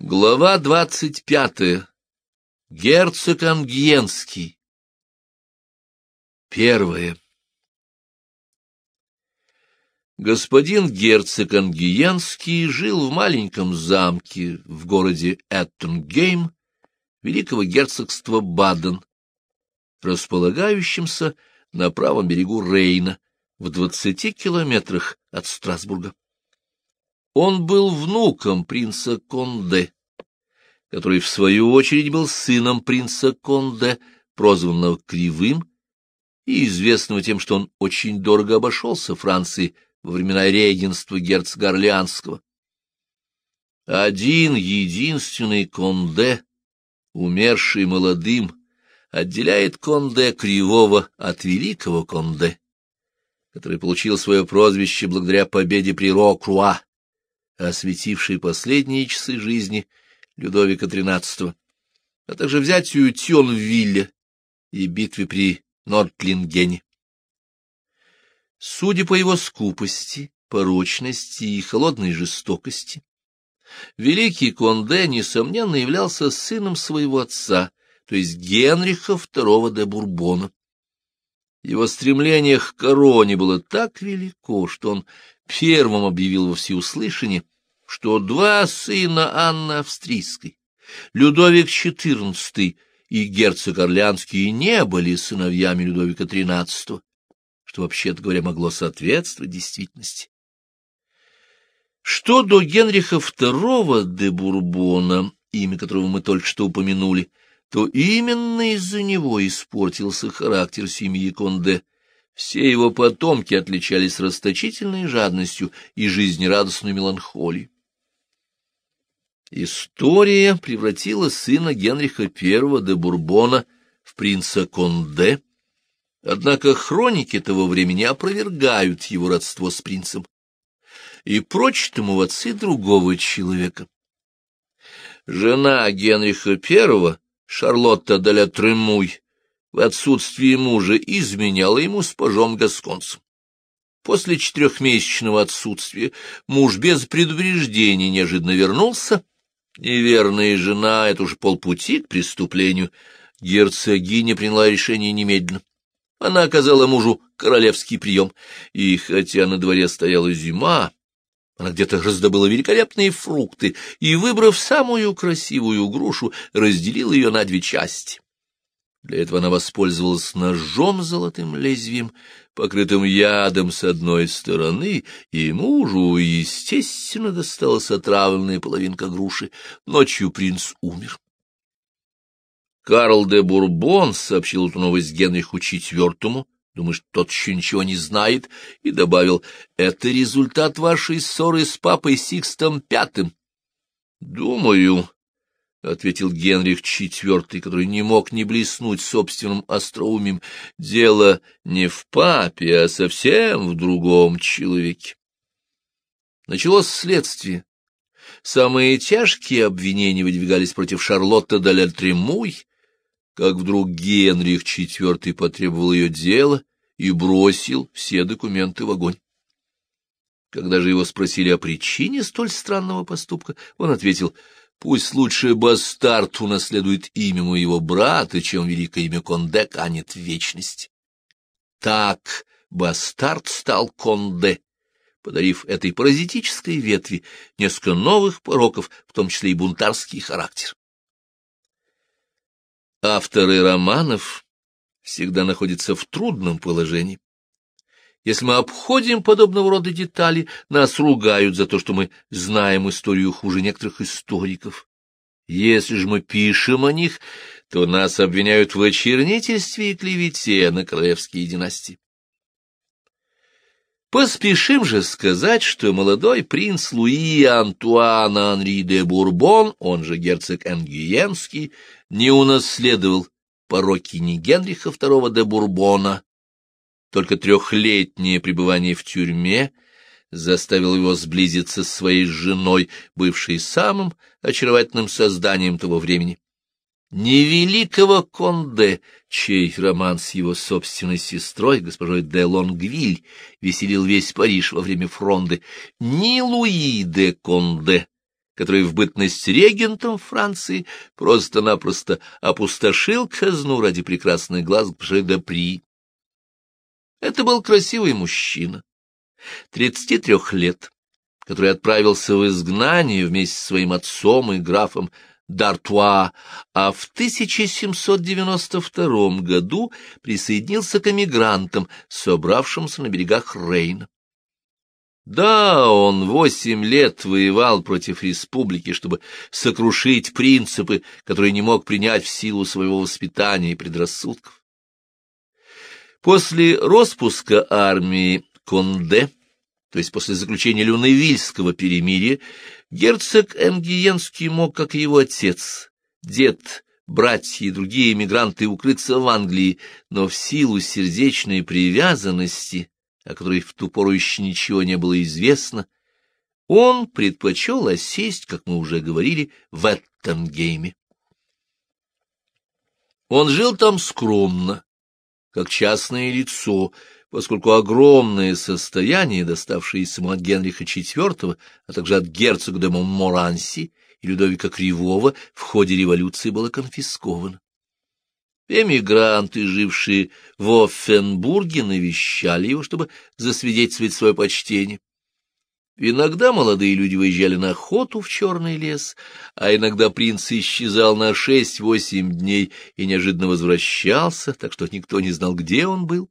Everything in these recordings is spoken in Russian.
Глава двадцать пятая. Герцог Ангиенский. Первое. Господин герцог Ангиенский жил в маленьком замке в городе Эттенгейм, великого герцогства Баден, располагающемся на правом берегу Рейна, в двадцати километрах от Страсбурга. Он был внуком принца Конде, который, в свою очередь, был сыном принца Конде, прозванного Кривым, и известного тем, что он очень дорого обошелся Франции во времена регенства герцога Орлеанского. Один единственный Конде, умерший молодым, отделяет Конде Кривого от великого Конде, который получил свое прозвище благодаря победе при Рокруа осветивший последние часы жизни Людовика XIII, а также взятию Тёнвилля и битве при Нортлингене. Судя по его скупости, порочности и холодной жестокости, великий Конде, несомненно, являлся сыном своего отца, то есть Генриха II де Бурбона. Его стремление к короне было так велико, что он первым объявил во всеуслышание, что два сына Анны Австрийской, Людовик XIV и герцог Орлеанский, не были сыновьями Людовика XIII, что, вообще-то говоря, могло соответствовать действительности. Что до Генриха II де Бурбона, имя которого мы только что упомянули, то именно из-за него испортился характер семьи Конде. Все его потомки отличались расточительной жадностью и жизнерадостной меланхолией. История превратила сына Генриха I де Бурбона в принца Конде, однако хроники того времени опровергают его родство с принцем и прочат ему в отцы другого человека. Жена Генриха I Шарлотта де ля Тремуй в отсутствие мужа изменяла ему с пажом Гасконцем. После четырехмесячного отсутствия муж без предупреждения неожиданно вернулся. Неверная жена — это уже полпути к преступлению. Герцогиня приняла решение немедленно. Она оказала мужу королевский прием, и хотя на дворе стояла зима, она где-то раздобыла великолепные фрукты и, выбрав самую красивую грушу, разделила ее на две части. Для этого она воспользовалась ножом золотым лезвием, покрытым ядом с одной стороны, и мужу, естественно, досталась отравленная половинка груши. Ночью принц умер. Карл де Бурбон сообщил эту новость Генриху IV, Думаешь, тот еще ничего не знает? И добавил, это результат вашей ссоры с папой Сикстом Пятым. Думаю, — ответил Генрих IV, который не мог не блеснуть собственным остроумием, — дело не в папе, а совсем в другом человеке. Началось следствие. Самые тяжкие обвинения выдвигались против Шарлотты Тремуй, как вдруг Генрих IV потребовал ее дело и бросил все документы в огонь. Когда же его спросили о причине столь странного поступка, он ответил, «Пусть лучше бастард унаследует имя моего брата, чем великое имя Конде канет в вечность». Так бастард стал Конде, подарив этой паразитической ветви несколько новых пороков, в том числе и бунтарский характер. Авторы романов всегда находится в трудном положении. Если мы обходим подобного рода детали, нас ругают за то, что мы знаем историю хуже некоторых историков. Если же мы пишем о них, то нас обвиняют в очернительстве и клевете на королевские династии. Поспешим же сказать, что молодой принц Луи Антуан Анри де Бурбон, он же герцог Энгиенский, не унаследовал пороки не Генриха II де Бурбона, только трехлетнее пребывание в тюрьме заставило его сблизиться с своей женой, бывшей самым очаровательным созданием того времени. Не великого Конде, чей роман с его собственной сестрой, госпожой де Лонгвиль, веселил весь Париж во время фронды, ни Луи де Конде, который в бытность регентом Франции просто-напросто опустошил казну ради прекрасных глаз Бжедапри. Это был красивый мужчина, 33 лет, который отправился в изгнание вместе с своим отцом и графом Д'Артуа, а в 1792 году присоединился к эмигрантам, собравшимся на берегах Рейна. Да, он восемь лет воевал против республики, чтобы сокрушить принципы, которые не мог принять в силу своего воспитания и предрассудков. После распуска армии Конде, то есть после заключения Люневильского перемирия, герцог Энгиенский мог, как и его отец, дед, братья и другие эмигранты, укрыться в Англии, но в силу сердечной привязанности о которой в ту пору еще ничего не было известно, он предпочел осесть, как мы уже говорили, в Эттенгейме. Он жил там скромно, как частное лицо, поскольку огромное состояние, доставшееся ему от Генриха IV, а также от герцога де Монморанси и Людовика Кривого, в ходе революции было конфисковано. Эмигранты, жившие в Оффенбурге, навещали его, чтобы засвидетельствовать свое почтение. Иногда молодые люди выезжали на охоту в черный лес, а иногда принц исчезал на шесть-восемь дней и неожиданно возвращался, так что никто не знал, где он был.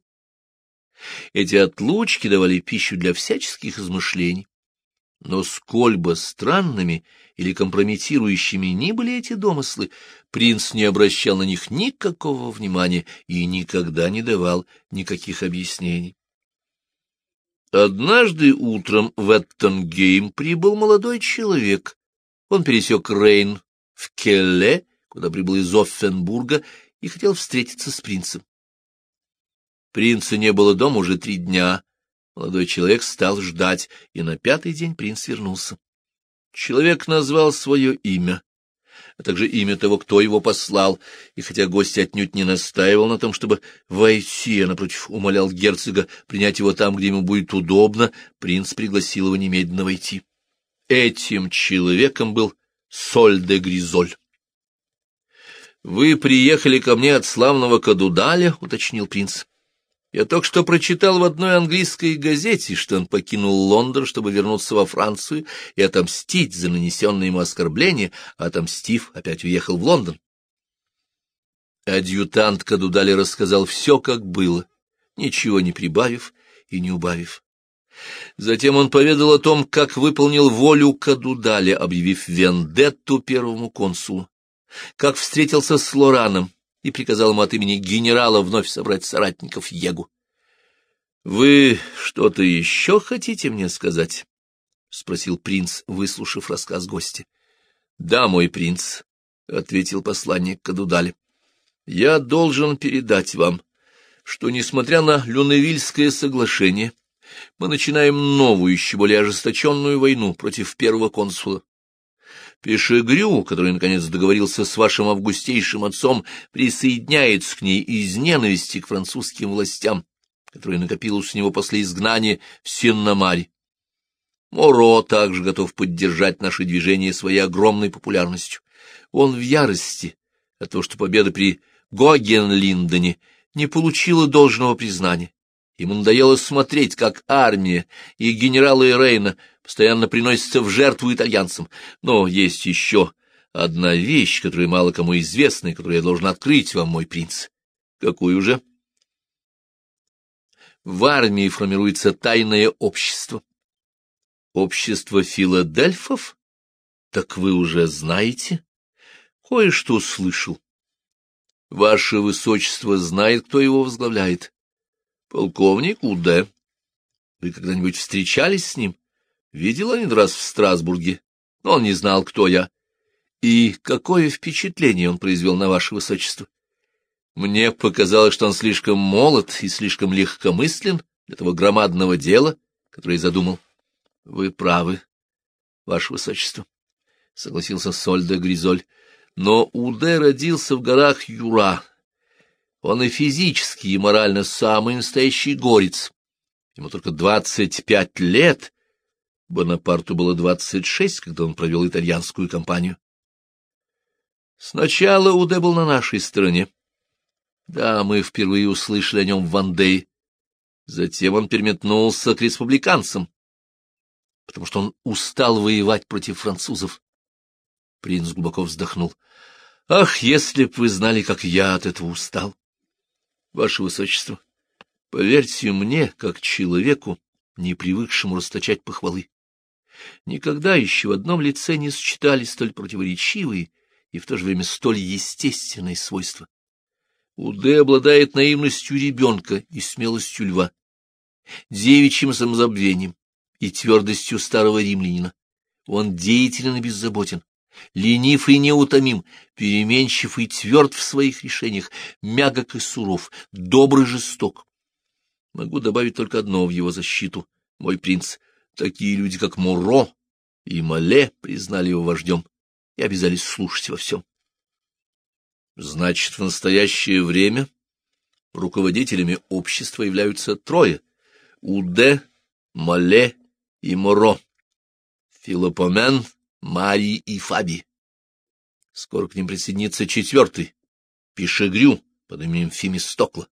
Эти отлучки давали пищу для всяческих измышлений. Но сколь бы странными или компрометирующими ни были эти домыслы, принц не обращал на них никакого внимания и никогда не давал никаких объяснений. Однажды утром в Эттонгейм прибыл молодой человек. Он пересек Рейн в Келле, куда прибыл из Оффенбурга, и хотел встретиться с принцем. Принца не было дома уже три дня, Молодой человек стал ждать, и на пятый день принц вернулся. Человек назвал свое имя, а также имя того, кто его послал, и хотя гость отнюдь не настаивал на том, чтобы войти, а напротив умолял герцога принять его там, где ему будет удобно, принц пригласил его немедленно войти. Этим человеком был Соль де Гризоль. — Вы приехали ко мне от славного Кадудаля, — уточнил принц. Я только что прочитал в одной английской газете, что он покинул Лондон, чтобы вернуться во Францию и отомстить за нанесенное ему оскорбление, а отомстив, опять уехал в Лондон. Адъютант Кадудали рассказал все, как было, ничего не прибавив и не убавив. Затем он поведал о том, как выполнил волю Кадудали, объявив вендетту первому консулу, как встретился с Лораном, и приказал ему от имени генерала вновь собрать соратников Егу. — Вы что-то еще хотите мне сказать? — спросил принц, выслушав рассказ гостя. — Да, мой принц, — ответил посланник Кадудали. — Я должен передать вам, что, несмотря на Люневильское соглашение, мы начинаем новую, еще более ожесточенную войну против первого консула. Пешегрю, который, наконец, договорился с вашим августейшим отцом, присоединяется к ней из ненависти к французским властям, которая накопилась у него после изгнания в Синнамаре. Моро также готов поддержать наше движение своей огромной популярностью. Он в ярости от того, что победа при Гогенлиндене не получила должного признания. Ему надоело смотреть, как армия и генералы Рейна постоянно приносятся в жертву итальянцам. Но есть еще одна вещь, которая мало кому известна и которую я должен открыть вам, мой принц. Какую же? В армии формируется тайное общество. Общество филадельфов? Так вы уже знаете? Кое-что слышал. Ваше высочество знает, кто его возглавляет. Полковник Уде. Вы когда-нибудь встречались с ним? Видел один раз в Страсбурге, но он не знал, кто я. И какое впечатление он произвел на ваше высочество? Мне показалось, что он слишком молод и слишком легкомыслен для того громадного дела, которое задумал. — Вы правы, ваше высочество, — согласился Сольда Гризоль. Но Уде родился в горах Юра, он и физически, и морально самый настоящий горец. Ему только двадцать пять лет, Бонапарту было двадцать шесть, когда он провел итальянскую кампанию. Сначала Уде был на нашей стороне. Да, мы впервые услышали о нем в Вандее. Затем он переметнулся к республиканцам, потому что он устал воевать против французов. Принц глубоко вздохнул. — Ах, если б вы знали, как я от этого устал! Ваше Высочество, поверьте мне, как человеку, не привыкшему расточать похвалы. Никогда еще в одном лице не сочетались столь противоречивые и в то же время столь естественные свойства. Уде обладает наивностью ребенка и смелостью льва, девичьим самозабвением и твердостью старого римлянина. Он деятелен и беззаботен, ленив и неутомим, переменчив и тверд в своих решениях, мягок и суров, добрый жесток. Могу добавить только одно в его защиту, мой принц. Такие люди, как Муро и Мале, признали его вождем и обязались слушать во всем. Значит, в настоящее время руководителями общества являются трое — Уде, Мале и Моро, Филопомен, Марий и Фаби. Скоро к ним присоединится четвертый — Пишегрю под именем Фимистокла.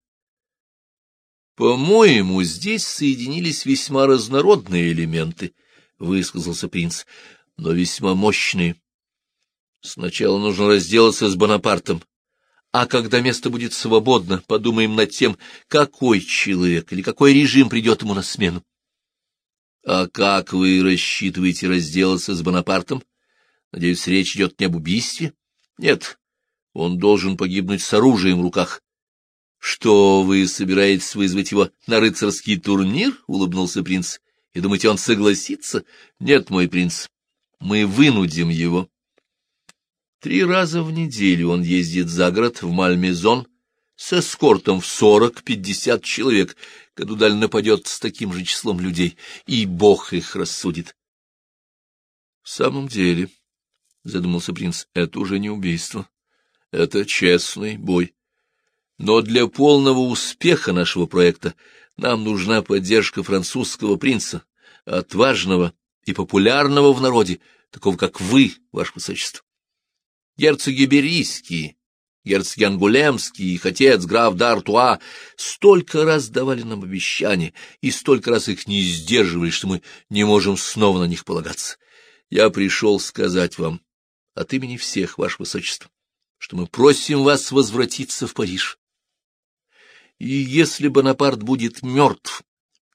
По-моему, здесь соединились весьма разнородные элементы, — высказался принц, — но весьма мощные. Сначала нужно разделаться с Бонапартом, а когда место будет свободно, подумаем над тем, какой человек или какой режим придет ему на смену. — А как вы рассчитываете разделаться с Бонапартом? Надеюсь, речь идет не об убийстве? — Нет, он должен погибнуть с оружием в руках, что вы собираетесь вызвать его на рыцарский турнир? — улыбнулся принц. — И думаете, он согласится? — Нет, мой принц, мы вынудим его. Три раза в неделю он ездит за город в Мальмезон с эскортом в сорок-пятьдесят человек, когда нападет с таким же числом людей, и бог их рассудит. — В самом деле, — задумался принц, — это уже не убийство. Это честный бой. Но для полного успеха нашего проекта нам нужна поддержка французского принца, отважного и популярного в народе, такого как вы, ваше высочество. Герцоги Берийские, герцоги Ангулемские, их отец, граф д'Артуа, столько раз давали нам обещания, и столько раз их не сдерживали, что мы не можем снова на них полагаться. Я пришел сказать вам от имени всех, ваше высочество, что мы просим вас возвратиться в Париж. И если Бонапарт будет мертв,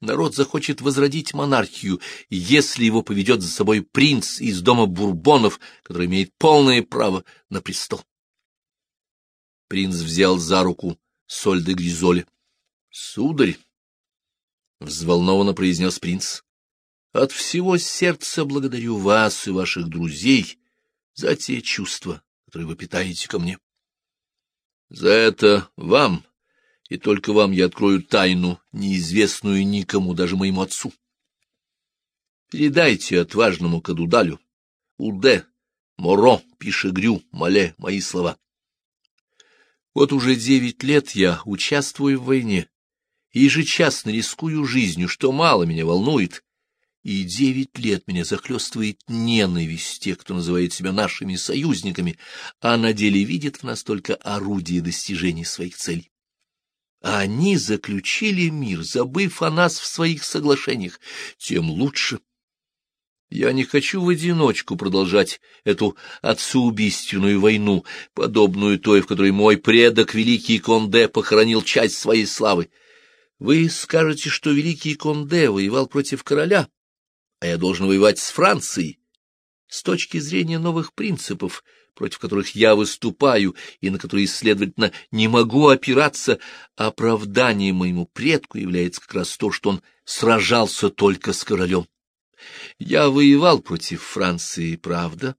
народ захочет возродить монархию, если его поведет за собой принц из дома Бурбонов, который имеет полное право на престол. Принц взял за руку Соль де Гризоли. — Сударь, — взволнованно произнес принц, — от всего сердца благодарю вас и ваших друзей за те чувства, которые вы питаете ко мне. За это вам, и только вам я открою тайну, неизвестную никому, даже моему отцу. Передайте отважному Кадудалю, Уде, Моро, Пишегрю, Мале мои слова. Вот уже девять лет я участвую в войне и ежечасно рискую жизнью, что мало меня волнует, и девять лет меня захлестывает ненависть тех, кто называет себя нашими союзниками, а на деле видит в нас только орудие достижения своих целей. Они заключили мир, забыв о нас в своих соглашениях, тем лучше. Я не хочу в одиночку продолжать эту отцеубийственную войну, подобную той, в которой мой предок, великий Конде, похоронил часть своей славы. Вы скажете, что великий Конде воевал против короля, а я должен воевать с Францией. С точки зрения новых принципов, против которых я выступаю и на которые, следовательно, не могу опираться, оправданием моему предку является как раз то, что он сражался только с королем. Я воевал против Франции, правда.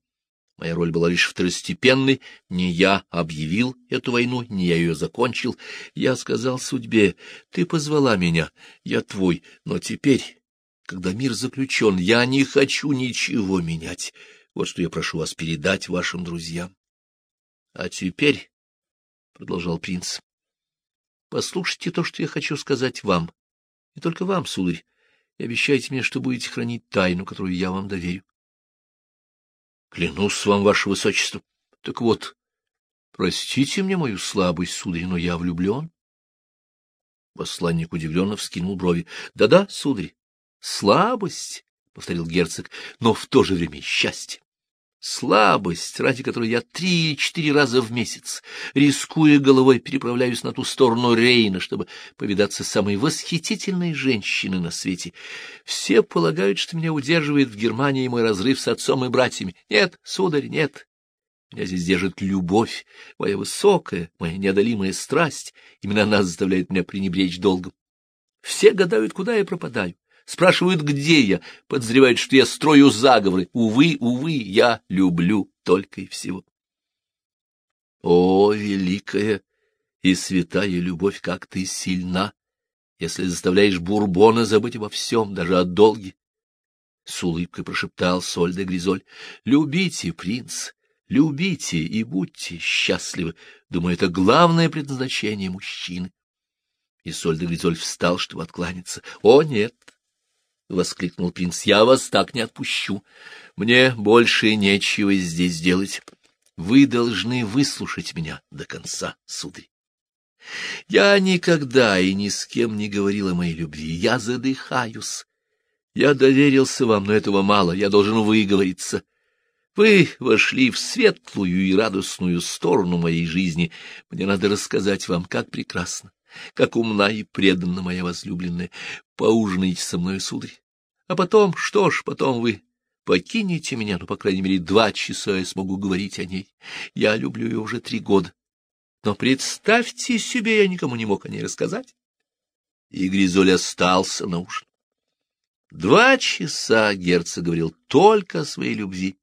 Моя роль была лишь второстепенной. Не я объявил эту войну, не я ее закончил. Я сказал судьбе, ты позвала меня, я твой, но теперь, когда мир заключен, я не хочу ничего менять. Вот что я прошу вас передать вашим друзьям. — А теперь, — продолжал принц, — послушайте то, что я хочу сказать вам. Не только вам, сударь. и обещайте мне, что будете хранить тайну, которую я вам доверю. Клянусь вам, ваше высочество. Так вот, простите мне мою слабость, сударь, но я влюблен. Посланник удивленно вскинул брови. Да — Да-да, сударь, слабость, — повторил герцог, — но в то же время счастье. Слабость, ради которой я три или четыре раза в месяц, рискуя головой, переправляюсь на ту сторону Рейна, чтобы повидаться с самой восхитительной женщиной на свете. Все полагают, что меня удерживает в Германии мой разрыв с отцом и братьями. Нет, сударь, нет. Меня здесь держит любовь, моя высокая, моя неодолимая страсть. Именно она заставляет меня пренебречь долгом. Все гадают, куда я пропадаю. Спрашивают, где я, подозревают, что я строю заговоры. Увы, увы, я люблю только и всего. О, великая и святая любовь, как ты сильна, если заставляешь Бурбона забыть обо всем, даже о долге! С улыбкой прошептал Соль де Гризоль. — Любите, принц, любите и будьте счастливы. Думаю, это главное предназначение мужчины. И Соль де Гризоль встал, чтобы откланяться. — О, нет! — воскликнул принц. — Я вас так не отпущу. Мне больше нечего здесь делать. Вы должны выслушать меня до конца, сударь. Я никогда и ни с кем не говорил о моей любви. Я задыхаюсь. Я доверился вам, но этого мало. Я должен выговориться. Вы вошли в светлую и радостную сторону моей жизни. Мне надо рассказать вам, как прекрасно, как умна и преданна моя возлюбленная. Поужинайте со мной, сударь. А потом, что ж, потом вы покинете меня, ну, по крайней мере, два часа я смогу говорить о ней. Я люблю ее уже три года. Но представьте себе, я никому не мог о ней рассказать. И Гризоль остался на ужин. Два часа герцог говорил только о своей любви.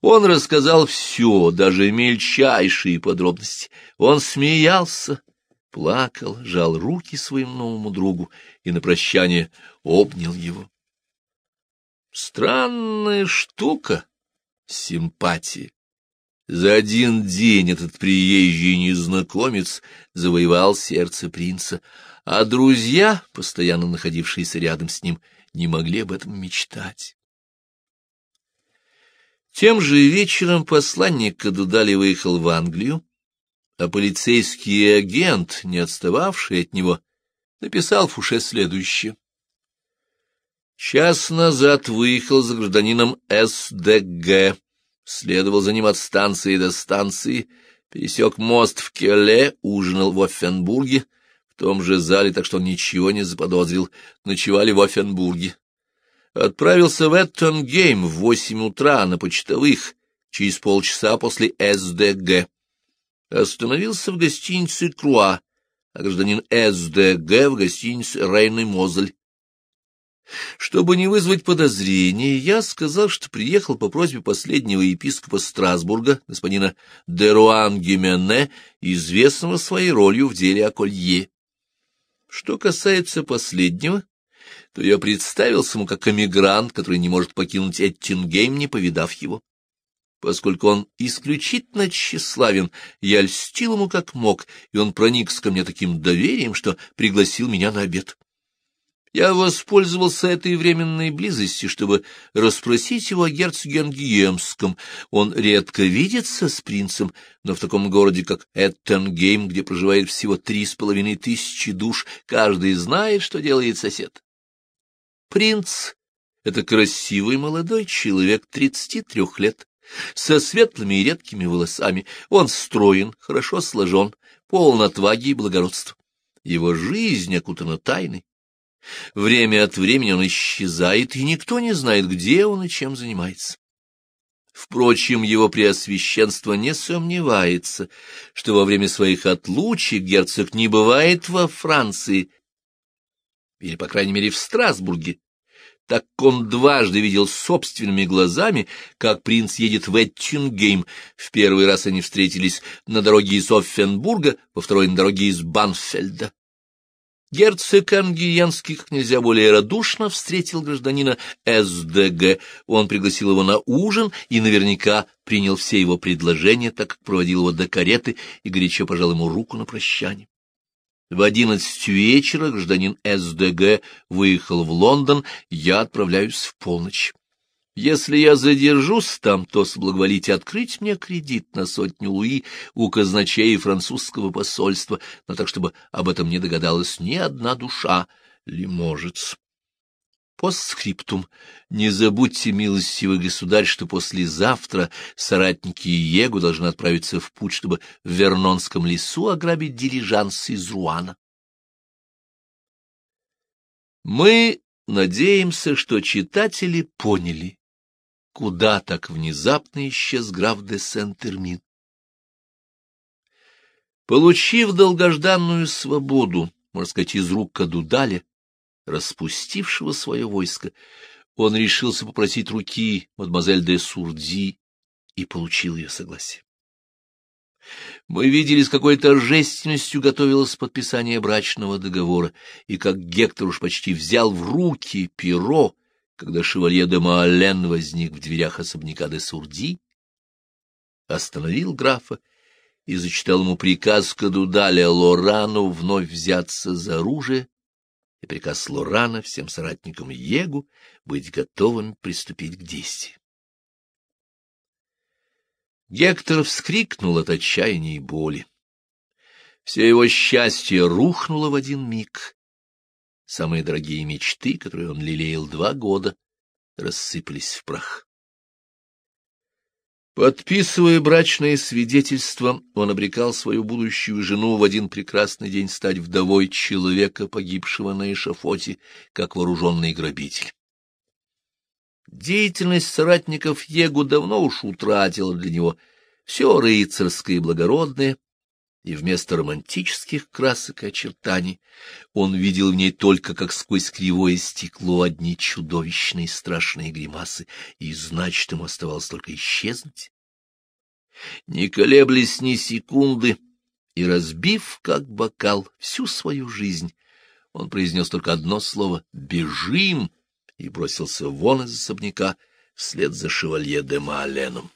Он рассказал все, даже мельчайшие подробности. Он смеялся, плакал, жал руки своему новому другу и на прощание обнял его. Странная штука — симпатия. За один день этот приезжий незнакомец завоевал сердце принца, а друзья, постоянно находившиеся рядом с ним, не могли об этом мечтать. Тем же вечером посланник Кадудали выехал в Англию, а полицейский агент, не отстававший от него, написал Фуше следующее. Час назад выехал за гражданином СДГ, следовал за ним от станции до станции, пересек мост в Келе, ужинал в Оффенбурге, в том же зале, так что он ничего не заподозрил, ночевали в Оффенбурге. Отправился в Эттонгейм в восемь утра на почтовых, через полчаса после СДГ. Остановился в гостинице Круа, а гражданин СДГ в гостинице и Мозель. Чтобы не вызвать подозрений, я сказал, что приехал по просьбе последнего епископа Страсбурга, господина Деруан Гимене, известного своей ролью в деле о Колье. Что касается последнего, то я представился ему как эмигрант, который не может покинуть Эттингейм, не повидав его. Поскольку он исключительно тщеславен, я льстил ему как мог, и он проникся ко мне таким доверием, что пригласил меня на обед. Я воспользовался этой временной близостью, чтобы расспросить его о герцоге Ангиемском. Он редко видится с принцем, но в таком городе, как Эттенгейм, где проживает всего три с половиной тысячи душ, каждый знает, что делает сосед. Принц — это красивый молодой человек тридцати трех лет, со светлыми и редкими волосами. Он строен, хорошо сложен, полон отваги и благородства. Его жизнь окутана тайной. Время от времени он исчезает, и никто не знает, где он и чем занимается. Впрочем, его преосвященство не сомневается, что во время своих отлучек герцог не бывает во Франции, или, по крайней мере, в Страсбурге, так он дважды видел собственными глазами, как принц едет в Эттингейм. В первый раз они встретились на дороге из Оффенбурга, во второй — на дороге из Банфельда. Герцог Ангиянский как нельзя более радушно встретил гражданина СДГ. Он пригласил его на ужин и наверняка принял все его предложения, так как проводил его до кареты и горячо пожал ему руку на прощание. В одиннадцать вечера гражданин СДГ выехал в Лондон, я отправляюсь в полночь. Если я задержусь там, то соблаговолите открыть мне кредит на сотню луи у казначея французского посольства, но так, чтобы об этом не догадалась ни одна душа. Лиможец. Постскриптум. Не забудьте, милостивый государь, что послезавтра соратники Егу должны отправиться в путь, чтобы в Вернонском лесу ограбить дилижанс из Руана. Мы надеемся, что читатели поняли, куда так внезапно исчез граф де Сен-Термин. Получив долгожданную свободу, можно сказать, из рук Кадудаля, распустившего свое войско, он решился попросить руки мадемуазель де Сурди и получил ее согласие. Мы видели, с какой торжественностью готовилось подписание брачного договора, и как Гектор уж почти взял в руки перо, когда шевалье де Маален возник в дверях особняка де Сурди, остановил графа и зачитал ему приказ Кадудаля Лорану вновь взяться за оружие и приказ Лорана всем соратникам Егу быть готовыми приступить к действию. Гектор вскрикнул от отчаяния и боли. Все его счастье рухнуло в один миг. Самые дорогие мечты, которые он лелеял два года, рассыпались в прах. Подписывая брачное свидетельство, он обрекал свою будущую жену в один прекрасный день стать вдовой человека, погибшего на эшафоте, как вооруженный грабитель. Деятельность соратников Егу давно уж утратила для него все рыцарское и благородное, и вместо романтических красок и очертаний он видел в ней только, как сквозь кривое стекло, одни чудовищные страшные гримасы, и, значит, ему оставалось только исчезнуть. Не колеблясь ни секунды и разбив, как бокал, всю свою жизнь, он произнес только одно слово «бежим» и бросился вон из особняка вслед за шевалье де Maaленом.